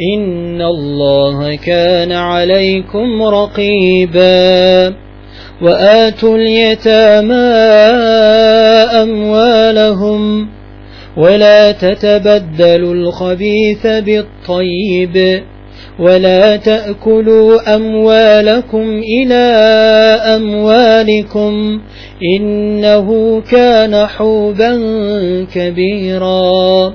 إن الله كان عليكم رقيبا وآتوا اليتامى أموالهم ولا تتبدلوا الخبيث بالطيب ولا تأكلوا أموالكم إلى أموالكم إنه كان حوبا كبيرا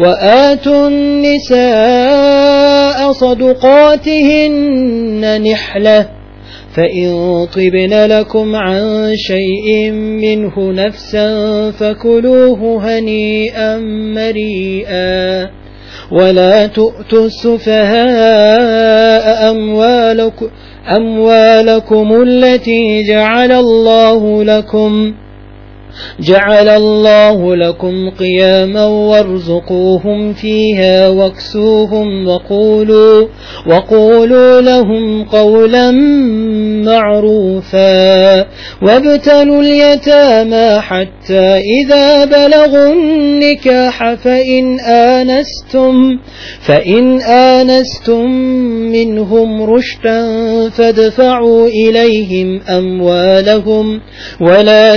وآتوا النساء صدقاتهن نحلة فإن طبن لكم عن شيء منه نفسا فكلوه هنيئا مريئا. ولا تؤتوا السفهاء أموالكم, أموالكم التي جعل الله لكم جعل الله لكم قياما وارزقوهم فيها واكسوهم وقولوا وقولوا لهم قولا معروفا. وابتلوا اليتامى حتى إذا بلغوا النكاح فإن آنستم فإن آنستم منهم رشدا فادفعوا إليهم أموالهم ولا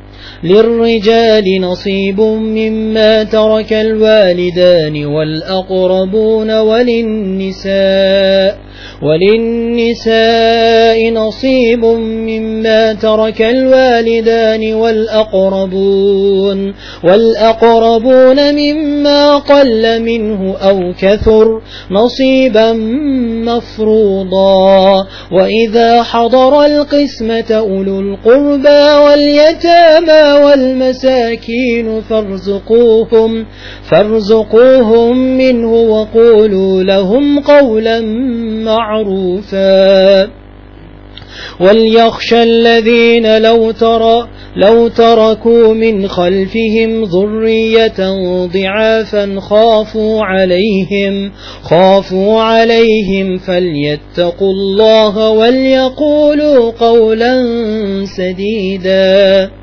للرجال نصيب مما ترك الوالدان والأقربون وللنساء وللنساء نصيب مما ترك الوالدان والأقربون والأقربون مما قل منه أو كثر نصيبا مفروضا. وإذا حضر القسمة أولو القربى واليتامى والمساكين فارزقوهم فارزقوهم منه وقولوا لهم قولا معروفا. وليخشى الذين لو ترى لو تركوا من خلفهم ذرية ضعافا خافوا عليهم خافوا عليهم فليتقوا الله وليقولوا قولا سديدا.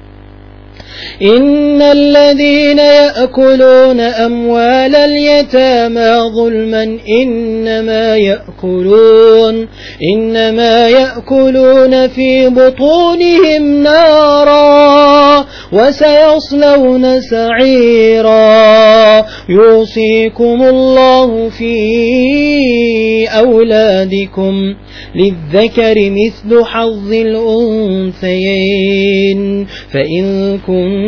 إن الذين يأكلون أموال اليتامى ظلما إنما يأكلون إنما يأكلون في بطونهم نارا وسيصلون سعيرا يوصيكم الله في أولادكم للذكر مثل حظ الأنثيين فإن كنتم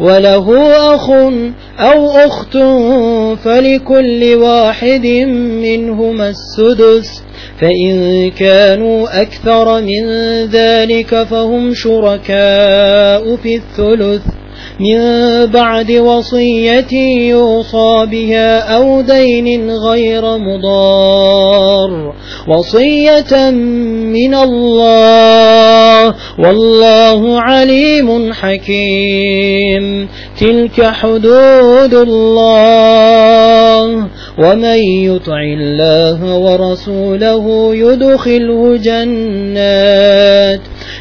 وله أخ أو أخت فلكل واحد منهما السدس فإن كانوا أكثر من ذلك فهم شركاء في الثلث. من بعد وصية يوصى بها أو دين غير مضار. وصية من الله والله عليم حكيم. تلك حدود الله. ومن يطع الله ورسوله يدخله جنات.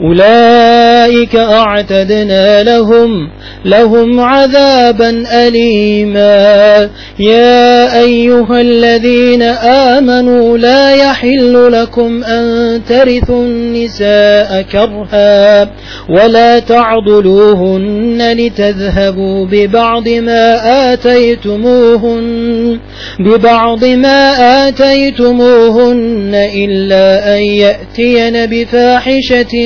أولئك أعتدنا لهم لهم عذابا أليما. يا أيها الذين آمنوا لا يحل لكم أن ترثوا النساء كرها ولا تعضلوهن لتذهبوا ببعض ما آتيتموهن ببعض ما آتيتموهن إلا أن يأتين بفاحشة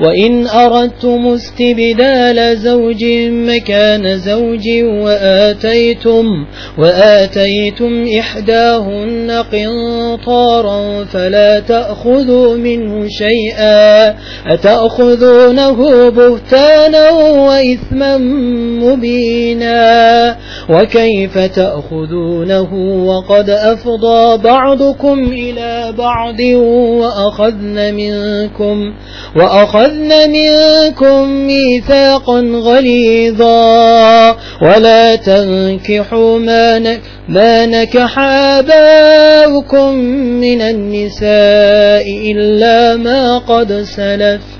وإن أردتم استبدال زوج مكان زوج وآتيتم وآتيتم إحداهن قنطارا فلا تأخذوا منه شيئا أتأخذونه بهتانا وإثما مبينا وكيف تأخذونه وقد أفضى بعضكم إلى بعض وأخذن منكم وأخذن منكم ميثاقا غليظا. ولا تنكحوا ما, ما نكح آباؤكم من النساء إلا ما قد سلف.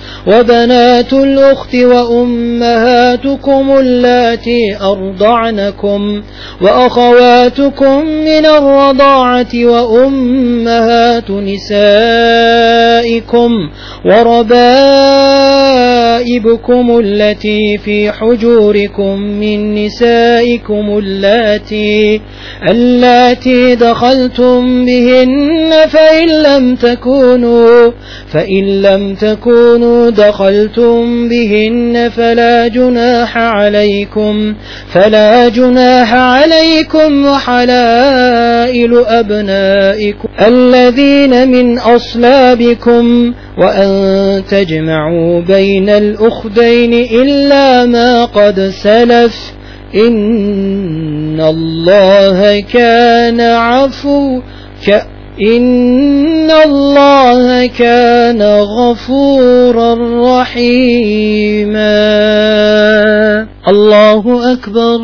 وبنات الأخت وأمهاتكم اللاتي أرضعنكم وأخواتكم من الرضاعة وأمهات نسائكم وربائبكم التي في حجوركم من نسائكم اللاتي اللاتي دخلتم بهن فإن لم تكونوا فإن لم تكونوا دخلتم بهن فلا جناح عليكم فلا جناح عليكم وحلائل أبنائكم الذين من أصلابكم وأن تجمعوا بين الأخدين إلا ما قد سلف. إن الله كان عفو إن الله كان غفورا رحيما. الله أكبر.